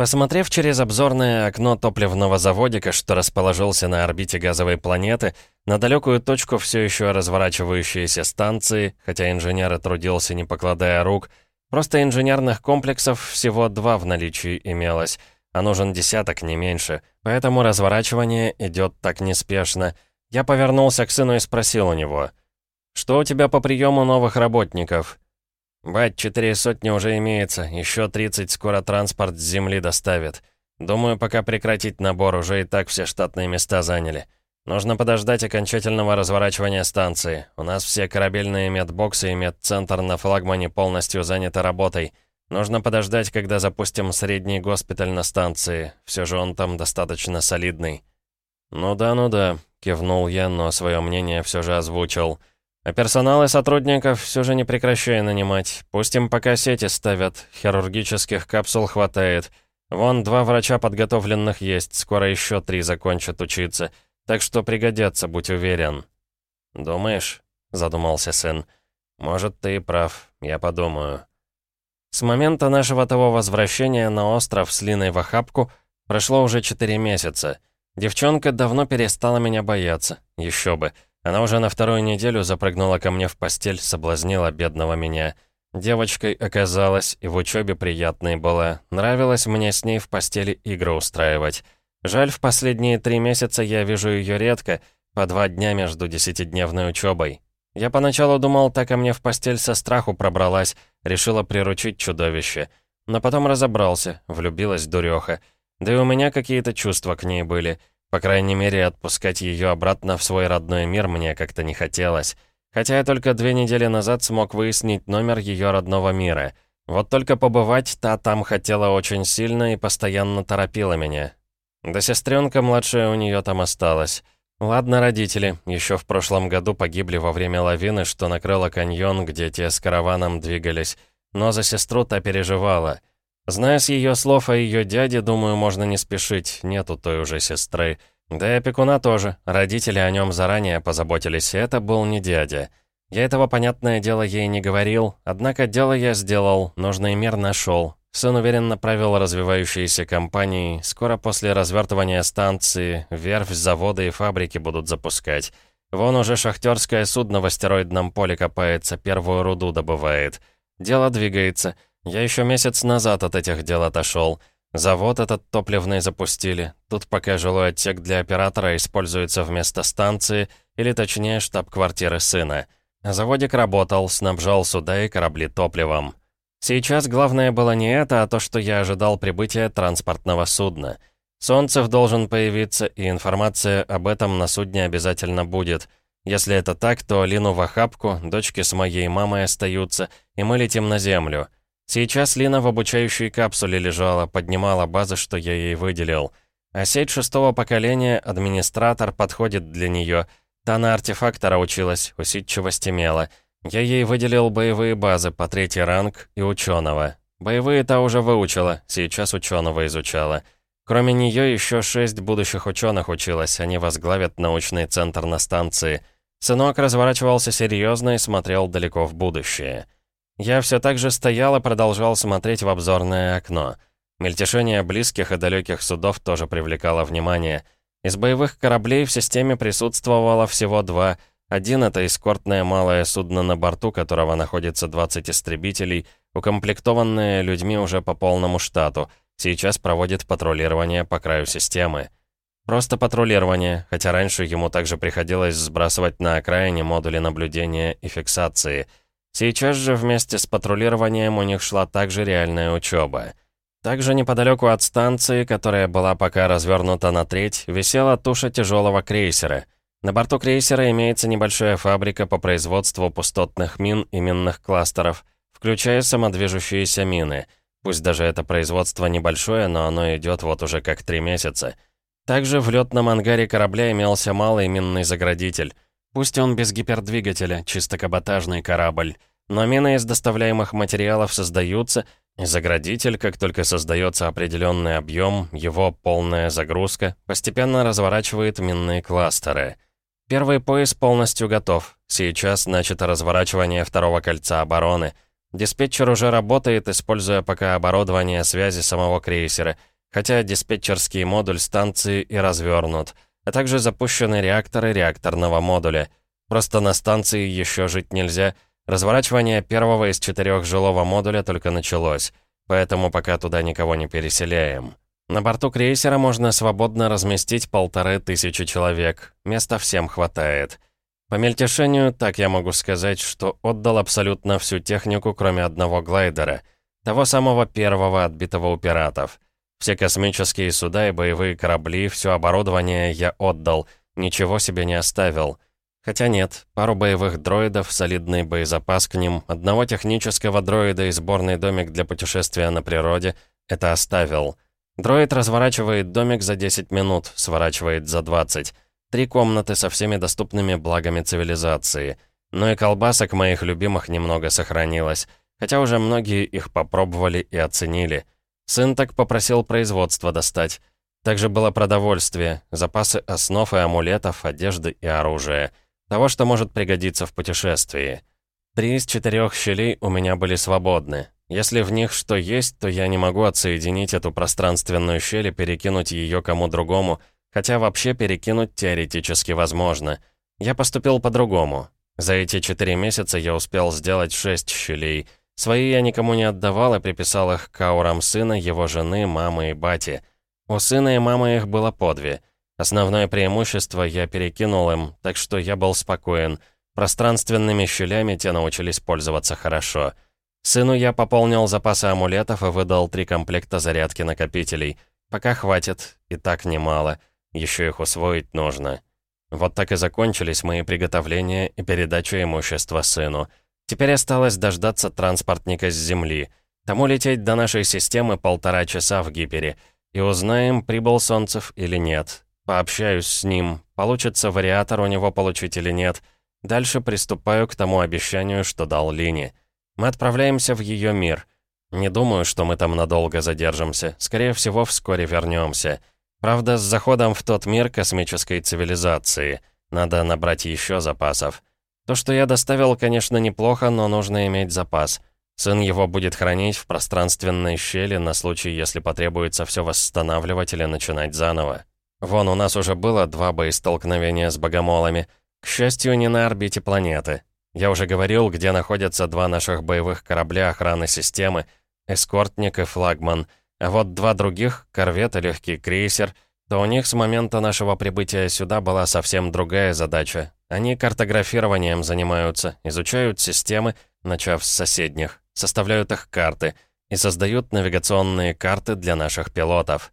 Посмотрев через обзорное окно топливного заводика, что расположился на орбите газовой планеты, на далекую точку все еще разворачивающейся станции, хотя инженер трудился не покладая рук, просто инженерных комплексов всего два в наличии имелось, а нужен десяток, не меньше, поэтому разворачивание идет так неспешно. Я повернулся к сыну и спросил у него, «Что у тебя по приему новых работников?» «Бать, четыре сотни уже имеется, еще тридцать скоро транспорт с земли доставит. Думаю, пока прекратить набор, уже и так все штатные места заняли. Нужно подождать окончательного разворачивания станции. У нас все корабельные медбоксы и медцентр на флагмане полностью заняты работой. Нужно подождать, когда запустим средний госпиталь на станции. Все же он там достаточно солидный». «Ну да, ну да», — кивнул я, но свое мнение все же озвучил. А персонал и сотрудников все же не прекращай нанимать. Пусть им пока сети ставят, хирургических капсул хватает. Вон два врача подготовленных есть, скоро еще три закончат учиться. Так что пригодятся, будь уверен». «Думаешь?» — задумался сын. «Может, ты и прав, я подумаю». С момента нашего того возвращения на остров с Линой в охапку прошло уже четыре месяца. Девчонка давно перестала меня бояться, еще бы. Она уже на вторую неделю запрыгнула ко мне в постель, соблазнила бедного меня. Девочкой оказалась, и в учебе приятной была. Нравилось мне с ней в постели игры устраивать. Жаль, в последние три месяца я вижу ее редко, по два дня между десятидневной учебой. Я поначалу думал, так ко мне в постель со страху пробралась, решила приручить чудовище. Но потом разобрался, влюбилась дуреха. Да и у меня какие-то чувства к ней были. По крайней мере, отпускать ее обратно в свой родной мир мне как-то не хотелось. Хотя я только две недели назад смог выяснить номер ее родного мира. Вот только побывать та там хотела очень сильно и постоянно торопила меня. Да сестренка младшая у нее там осталась. Ладно, родители, еще в прошлом году погибли во время лавины, что накрыла каньон, где те с караваном двигались. Но за сестру та переживала. Зная с ее слов о ее дяде, думаю, можно не спешить, нету той уже сестры. Да и опекуна тоже, родители о нем заранее позаботились, и это был не дядя. Я этого, понятное дело, ей не говорил, однако дело я сделал, нужный мир нашел. Сын уверенно правил развивающейся компанией, скоро после развертывания станции, верфь, заводы и фабрики будут запускать. Вон уже шахтерское судно в астероидном поле копается, первую руду добывает. Дело двигается — я еще месяц назад от этих дел отошел. Завод этот топливный запустили. Тут пока жилой отсек для оператора используется вместо станции, или точнее штаб-квартиры сына. Заводик работал, снабжал суда и корабли топливом. Сейчас главное было не это, а то, что я ожидал прибытия транспортного судна. Солнцев должен появиться, и информация об этом на судне обязательно будет. Если это так, то Лину в охапку, дочки с моей мамой остаются, и мы летим на землю. Сейчас Лина в обучающей капсуле лежала, поднимала базы, что я ей выделил. А сеть шестого поколения, администратор, подходит для нее. Та на артефактора училась, усидчивость имела. Я ей выделил боевые базы по третий ранг и ученого. Боевые та уже выучила, сейчас ученого изучала. Кроме нее еще шесть будущих ученых училась, они возглавят научный центр на станции. Сынок разворачивался серьезно и смотрел далеко в будущее. Я все так же стоял и продолжал смотреть в обзорное окно. Мельтешение близких и далеких судов тоже привлекало внимание. Из боевых кораблей в системе присутствовало всего два. Один — это эскортное малое судно, на борту которого находится 20 истребителей, укомплектованное людьми уже по полному штату. Сейчас проводит патрулирование по краю системы. Просто патрулирование, хотя раньше ему также приходилось сбрасывать на окраине модули наблюдения и фиксации — Сейчас же вместе с патрулированием у них шла также реальная учеба. Также неподалеку от станции, которая была пока развернута на треть, висела туша тяжелого крейсера. На борту крейсера имеется небольшая фабрика по производству пустотных мин и минных кластеров, включая самодвижущиеся мины. Пусть даже это производство небольшое, но оно идет вот уже как три месяца. Также в летном ангаре корабля имелся малый минный заградитель — Пусть он без гипердвигателя, чисто каботажный корабль, но мины из доставляемых материалов создаются, и заградитель, как только создается определенный объем, его полная загрузка, постепенно разворачивает минные кластеры. Первый пояс полностью готов. Сейчас начато разворачивание второго кольца обороны. Диспетчер уже работает, используя пока оборудование связи самого крейсера, хотя диспетчерский модуль станции и развернут, а также запущены реакторы реакторного модуля. Просто на станции еще жить нельзя, разворачивание первого из четырех жилого модуля только началось, поэтому пока туда никого не переселяем. На борту крейсера можно свободно разместить полторы тысячи человек, места всем хватает. По мельтешению, так я могу сказать, что отдал абсолютно всю технику, кроме одного глайдера, того самого первого отбитого у пиратов. Все космические суда и боевые корабли, все оборудование я отдал, ничего себе не оставил. Хотя нет, пару боевых дроидов, солидный боезапас к ним, одного технического дроида и сборный домик для путешествия на природе — это оставил. Дроид разворачивает домик за 10 минут, сворачивает за 20. Три комнаты со всеми доступными благами цивилизации. Ну и колбасок моих любимых немного сохранилось, хотя уже многие их попробовали и оценили. Сын так попросил производство достать. Также было продовольствие, запасы основ и амулетов, одежды и оружия. Того, что может пригодиться в путешествии. Три из четырех щелей у меня были свободны. Если в них что есть, то я не могу отсоединить эту пространственную щель и перекинуть ее кому другому, хотя вообще перекинуть теоретически возможно. Я поступил по-другому. За эти четыре месяца я успел сделать шесть щелей. Свои я никому не отдавал и приписал их к аурам сына, его жены, мамы и бати. У сына и мамы их было по две. Основное преимущество я перекинул им, так что я был спокоен. Пространственными щелями те научились пользоваться хорошо. Сыну я пополнил запасы амулетов и выдал три комплекта зарядки накопителей. Пока хватит, и так немало. Еще их усвоить нужно. Вот так и закончились мои приготовления и передача имущества сыну. Теперь осталось дождаться транспортника с Земли. Тому лететь до нашей системы полтора часа в Гипере. И узнаем, прибыл Солнцев или нет. Пообщаюсь с ним. Получится вариатор у него получить или нет. Дальше приступаю к тому обещанию, что дал Лине. Мы отправляемся в ее мир. Не думаю, что мы там надолго задержимся. Скорее всего, вскоре вернемся. Правда, с заходом в тот мир космической цивилизации. Надо набрать еще запасов. То, что я доставил, конечно, неплохо, но нужно иметь запас. Сын его будет хранить в пространственной щели на случай, если потребуется все восстанавливать или начинать заново. Вон, у нас уже было два боестолкновения с богомолами. К счастью, не на орбите планеты. Я уже говорил, где находятся два наших боевых корабля охраны системы, эскортник и флагман, а вот два других, корвет и легкий крейсер, то у них с момента нашего прибытия сюда была совсем другая задача. Они картографированием занимаются, изучают системы, начав с соседних, составляют их карты и создают навигационные карты для наших пилотов.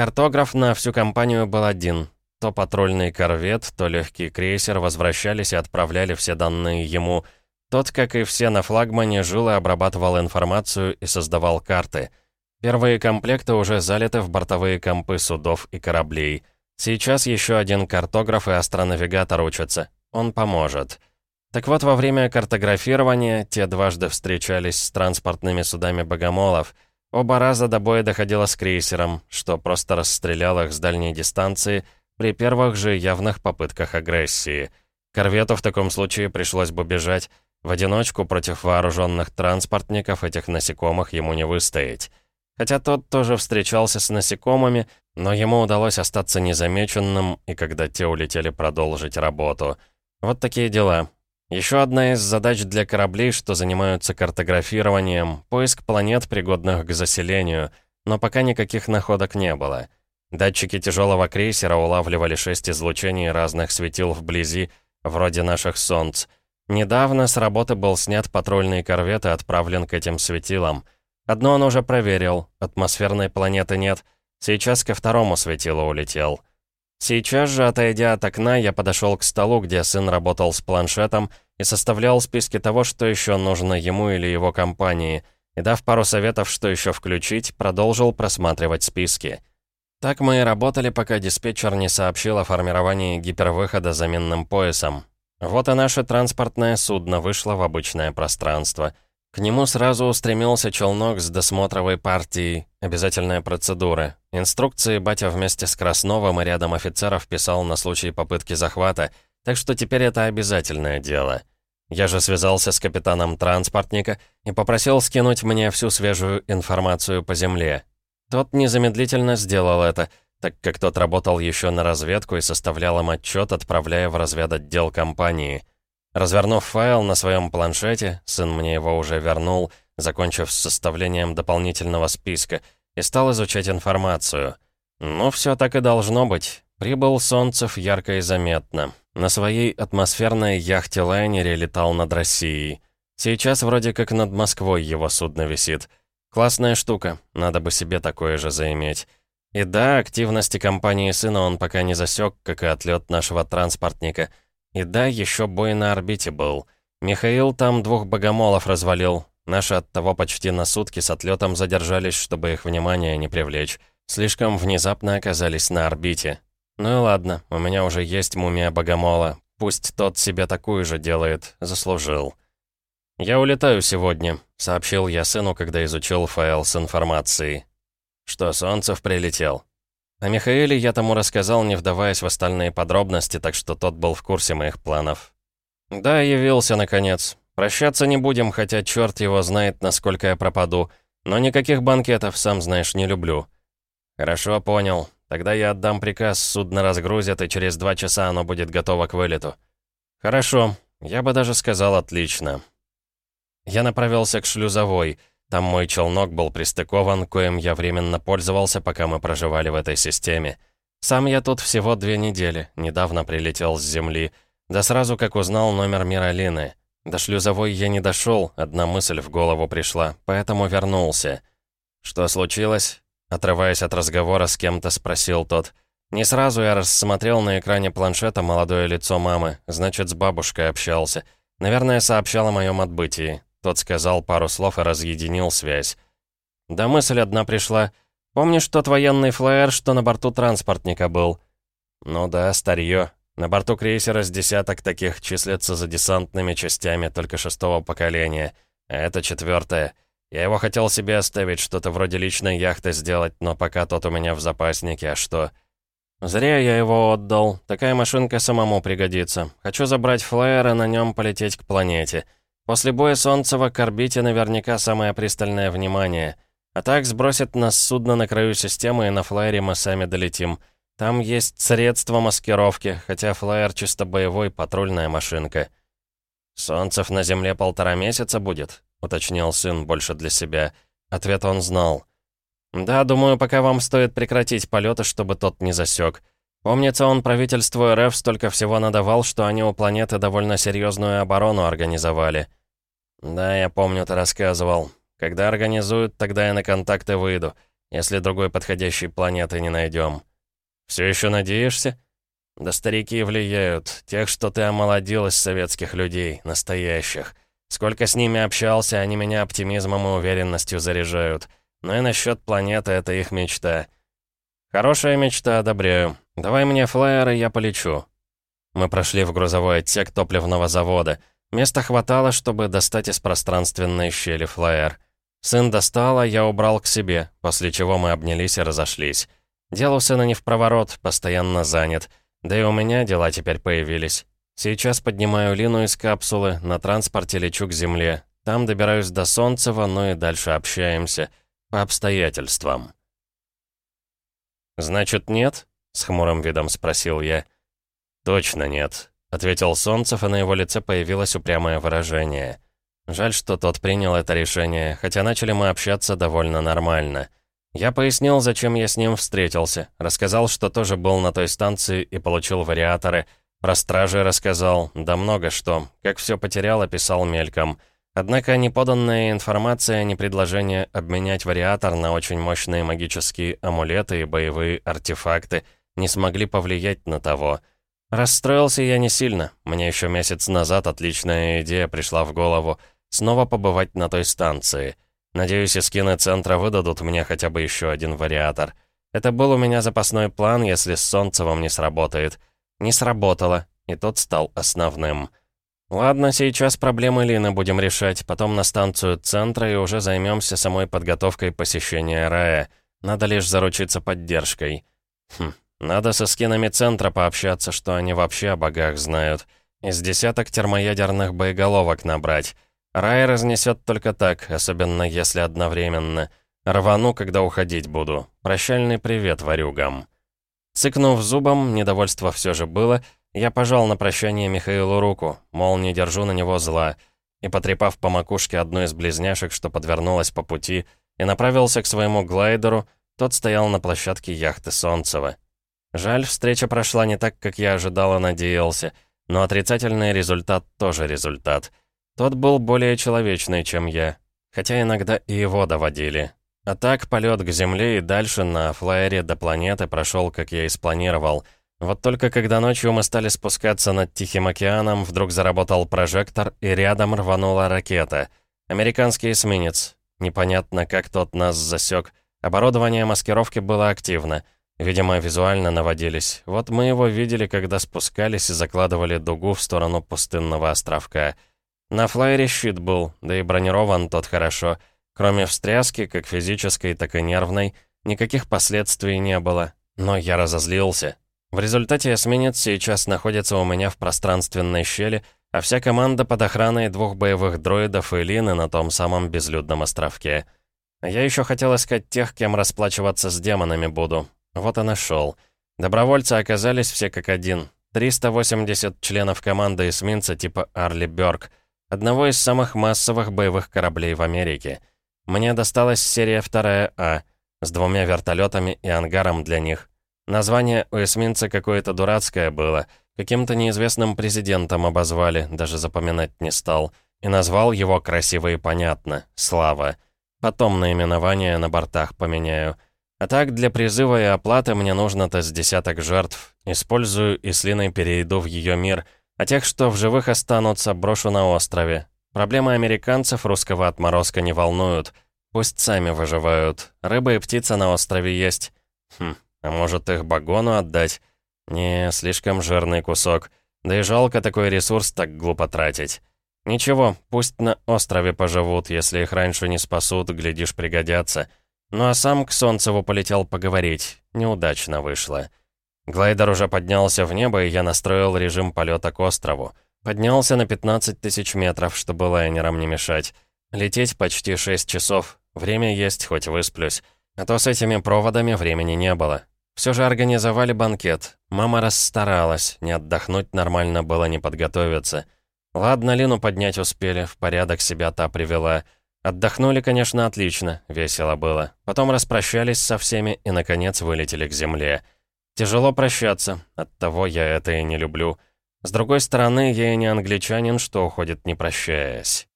Картограф на всю компанию был один, то патрульный корвет, то легкий крейсер возвращались и отправляли все данные ему. Тот, как и все на флагмане, жил и обрабатывал информацию и создавал карты. Первые комплекты уже залиты в бортовые компы судов и кораблей. Сейчас еще один картограф и астронавигатор учатся. Он поможет. Так вот, во время картографирования те дважды встречались с транспортными судами богомолов. Оба раза до боя доходило с крейсером, что просто расстрелял их с дальней дистанции — при первых же явных попытках агрессии. Корвету в таком случае пришлось бы бежать. В одиночку против вооруженных транспортников этих насекомых ему не выстоять. Хотя тот тоже встречался с насекомыми, но ему удалось остаться незамеченным, и когда те улетели продолжить работу. Вот такие дела. Еще одна из задач для кораблей, что занимаются картографированием, поиск планет, пригодных к заселению, но пока никаких находок не было. Датчики тяжелого крейсера улавливали шесть излучений разных светил вблизи, вроде наших солнц. Недавно с работы был снят патрульный корвет и отправлен к этим светилам. Одно он уже проверил, атмосферной планеты нет. Сейчас ко второму светилу улетел. Сейчас же, отойдя от окна, я подошел к столу, где сын работал с планшетом и составлял списки того, что еще нужно ему или его компании, и дав пару советов, что еще включить, продолжил просматривать списки. Так мы и работали, пока диспетчер не сообщил о формировании гипервыхода заменным поясом. Вот и наше транспортное судно вышло в обычное пространство. К нему сразу устремился челнок с досмотровой партией, обязательная процедура. Инструкции батя вместе с Красновым и рядом офицеров писал на случай попытки захвата, так что теперь это обязательное дело. Я же связался с капитаном транспортника и попросил скинуть мне всю свежую информацию по земле. Тот незамедлительно сделал это, так как тот работал еще на разведку и составлял им отчет, отправляя в разведотдел компании. Развернув файл на своем планшете, сын мне его уже вернул, закончив с составлением дополнительного списка, и стал изучать информацию. Ну, все так и должно быть. Прибыл Солнцев ярко и заметно. На своей атмосферной яхте-лайнере летал над Россией. Сейчас вроде как над Москвой его судно висит. Классная штука, надо бы себе такое же заиметь. И да, активности компании сына он пока не засек, как и отлет нашего транспортника. И да, еще бой на орбите был. Михаил там двух богомолов развалил. Наши от того почти на сутки с отлетом задержались, чтобы их внимание не привлечь. Слишком внезапно оказались на орбите. Ну и ладно, у меня уже есть мумия богомола. Пусть тот себе такую же делает. Заслужил. «Я улетаю сегодня», — сообщил я сыну, когда изучил файл с информацией. Что, Солнцев прилетел? О Михаиле я тому рассказал, не вдаваясь в остальные подробности, так что тот был в курсе моих планов. Да, явился, наконец. Прощаться не будем, хотя черт его знает, насколько я пропаду. Но никаких банкетов, сам знаешь, не люблю. Хорошо, понял. Тогда я отдам приказ, судно разгрузят, и через два часа оно будет готово к вылету. Хорошо. Я бы даже сказал отлично. Я направился к шлюзовой — там мой челнок был пристыкован, коим я временно пользовался, пока мы проживали в этой системе. Сам я тут всего две недели, недавно прилетел с Земли. Да сразу как узнал номер Миралины. До шлюзовой я не дошел, одна мысль в голову пришла, поэтому вернулся. «Что случилось?» Отрываясь от разговора, с кем-то спросил тот. Не сразу я рассмотрел на экране планшета молодое лицо мамы, значит, с бабушкой общался. Наверное, сообщал о моем отбытии. Тот сказал пару слов и разъединил связь. Да мысль одна пришла. Помнишь тот военный флайер, что на борту транспортника был? Ну да, старье. На борту крейсера с десяток таких числятся за десантными частями только шестого поколения. А это четвертое. Я его хотел себе оставить, что-то вроде личной яхты сделать, но пока тот у меня в запаснике, а что? Зря я его отдал. Такая машинка самому пригодится. Хочу забрать флайер и на нем полететь к планете. После боя Солнцева к орбите наверняка самое пристальное внимание. А так сбросит нас судно на краю системы, и на флайере мы сами долетим. Там есть средства маскировки, хотя флайер чисто боевой, патрульная машинка. «Солнцев на Земле полтора месяца будет?» — уточнил сын больше для себя. Ответ он знал. «Да, думаю, пока вам стоит прекратить полеты, чтобы тот не засек. Помнится, он правительству РФ столько всего надавал, что они у планеты довольно серьезную оборону организовали. Да, я помню, ты рассказывал. Когда организуют, тогда я на контакты выйду, если другой подходящей планеты не найдем. Все еще надеешься? Да старики влияют. Тех, что ты омолодил из советских людей, настоящих. Сколько с ними общался, они меня оптимизмом и уверенностью заряжают. Но и насчет планеты — это их мечта. Хорошая мечта, одобряю. «Давай мне флайер, и я полечу». Мы прошли в грузовой отсек топливного завода. Места хватало, чтобы достать из пространственной щели флайер. Сын достал, а я убрал к себе, после чего мы обнялись и разошлись. Дело у сына не в проворот, постоянно занят. Да и у меня дела теперь появились. Сейчас поднимаю Лину из капсулы, на транспорте лечу к земле. Там добираюсь до Солнцева, ну и дальше общаемся. По обстоятельствам. «Значит, нет?» — с хмурым видом спросил я. «Точно нет», — ответил Солнцев, и на его лице появилось упрямое выражение. Жаль, что тот принял это решение, хотя начали мы общаться довольно нормально. Я пояснил, зачем я с ним встретился, рассказал, что тоже был на той станции и получил вариаторы, про стражи рассказал, да много что, как все потерял, описал мельком. Однако ни поданная информация, ни предложение обменять вариатор на очень мощные магические амулеты и боевые артефакты — не смогли повлиять на того. Расстроился я не сильно. Мне еще месяц назад отличная идея пришла в голову. Снова побывать на той станции. Надеюсь, эскины центра выдадут мне хотя бы еще один вариатор. Это был у меня запасной план, если с Солнцевым не сработает. Не сработало, и тот стал основным. Ладно, сейчас проблемы Лины будем решать, потом на станцию центра и уже займемся самой подготовкой посещения рая. Надо лишь заручиться поддержкой. Хм, надо со скинами центра пообщаться, что они вообще о богах знают. Из десяток термоядерных боеголовок набрать. Рай разнесет только так, особенно если одновременно. Рвану, когда уходить буду. Прощальный привет варюгам. Цыкнув зубом, недовольство все же было, я пожал на прощание Михаилу руку, мол, не держу на него зла, и, потрепав по макушке одну из близняшек, что подвернулась по пути, и направился к своему глайдеру, тот стоял на площадке яхты Солнцева. Жаль, встреча прошла не так, как я ожидал и надеялся, но отрицательный результат тоже результат. Тот был более человечный, чем я, хотя иногда и его доводили. А так, полет к Земле и дальше на флайере до планеты прошел, как я и спланировал. Вот только когда ночью мы стали спускаться над Тихим океаном, вдруг заработал прожектор, и рядом рванула ракета. Американский эсминец. Непонятно, как тот нас засек. Оборудование маскировки было активно. Видимо, визуально наводились. Вот мы его видели, когда спускались и закладывали дугу в сторону пустынного островка. На флайере щит был, да и бронирован тот хорошо — Кроме встряски, как физической, так и нервной, никаких последствий не было. Но я разозлился. В результате эсминец сейчас находится у меня в пространственной щели, а вся команда под охраной двух боевых дроидов и Лины на том самом безлюдном островке. Я еще хотел искать тех, кем расплачиваться с демонами буду. Вот и нашел. Добровольцы оказались все как один. 380 членов команды эсминца типа Арли Бёрк, одного из самых массовых боевых кораблей в Америке. Мне досталась серия 2А с двумя вертолетами и ангаром для них. Название у эсминца какое-то дурацкое было. Каким-то неизвестным президентом обозвали, даже запоминать не стал. И назвал его красиво и понятно — «Слава». Потом наименование на бортах поменяю. А так, для призыва и оплаты мне нужно-то с десяток жертв. Использую и с Линой перейду в ее мир, а тех, что в живых останутся, брошу на острове. Проблемы американцев русского отморозка не волнуют. Пусть сами выживают. Рыба и птица на острове есть. Хм, а может их Багону отдать? Не, слишком жирный кусок. Да и жалко такой ресурс так глупо тратить. Ничего, пусть на острове поживут, если их раньше не спасут, глядишь, пригодятся. Ну а сам к Солнцеву полетел поговорить. Неудачно вышло. Глайдер уже поднялся в небо, и я настроил режим полета к острову. Поднялся на 15 тысяч метров, чтобы лайнерам не мешать. Лететь почти 6 часов. Время есть, хоть высплюсь. А то с этими проводами времени не было. Все же организовали банкет. Мама расстаралась, не отдохнуть нормально было не подготовиться. Ладно, Лину поднять успели, в порядок себя та привела. Отдохнули, конечно, отлично, весело было. Потом распрощались со всеми и, наконец, вылетели к земле. Тяжело прощаться, оттого я это и не люблю. С другой стороны, я и не англичанин, что уходит не прощаясь.